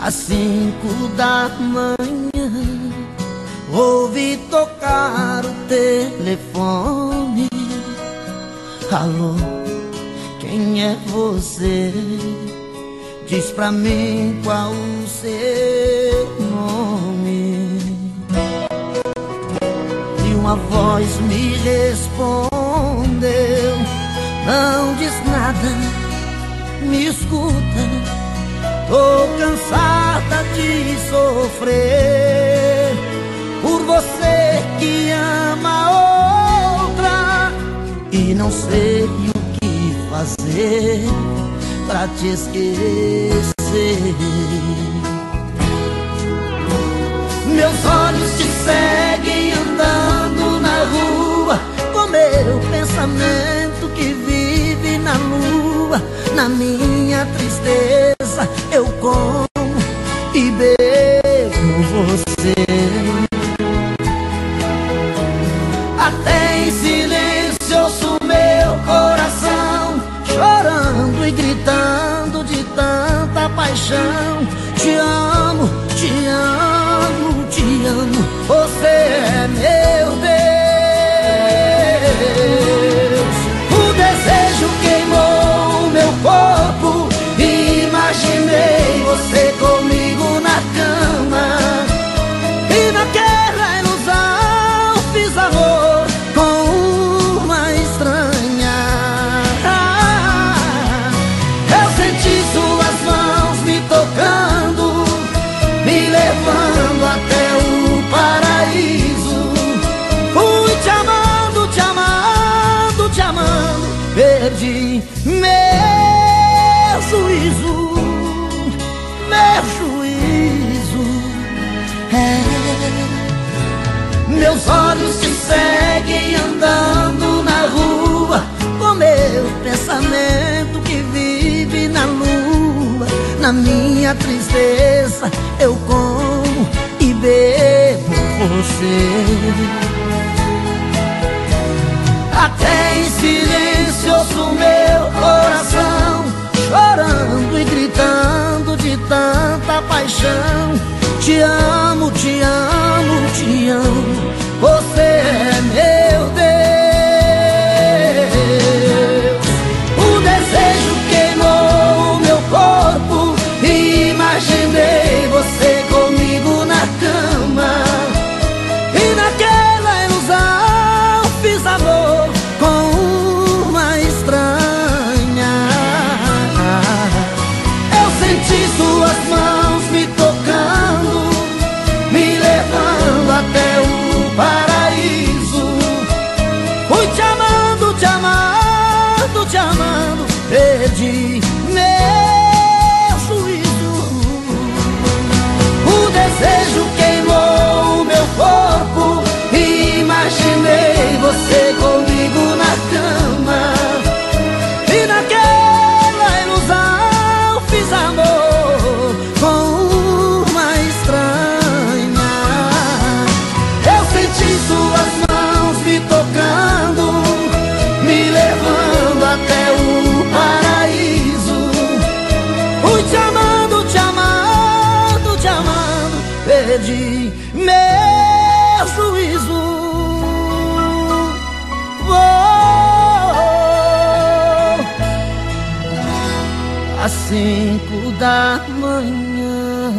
Às cinco da manhã Ouvi tocar o telefone Alô, quem é você? Diz pra mim qual o seu nome E uma voz me respondeu Não diz nada, me escuta Tô sei o que fazer pra te esquecer. Meus olhos te seguem andando na rua, com meu pensamento que vive na lua. Na minha tristeza paixão. Te amo, te amo, te amo. Você é meu Deus. Perdi meu juízo, meu juízo. É. Meus olhos te seguem andando na rua Com meu pensamento que vive na lua Na minha tristeza eu como e bebo você Até em silêncio ouço meu coração Às cinco da manhã